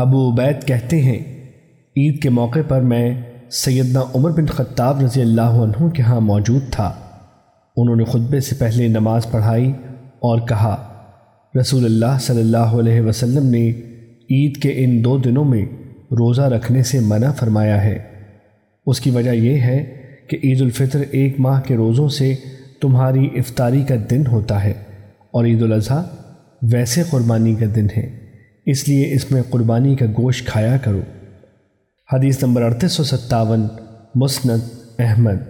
ابو عبید کہتے ہیں، عید کے موقع پر میں سیدنا عمر بن خطاب رضی اللہ عنہ کے ہاں موجود تھا۔ انہوں نے خطبے سے پہلے نماز پڑھائی اور کہا، رسول اللہ صلی اللہ علیہ وسلم نے عید کے ان دو دنوں میں روزہ رکھنے سے منع فرمایا ہے۔ اس کی وجہ یہ ہے کہ عید الفطر ایک ماہ کے روزوں سے تمہاری افطاری کا دن ہوتا ہے اور عید الاضحیٰ ویسے قربانی کا دن ہے۔ اس لیے اس میں قربانی کا گوشت کھایا کرو۔ حدیث نمبر اڑتیس سو ستاون، مسند احمد۔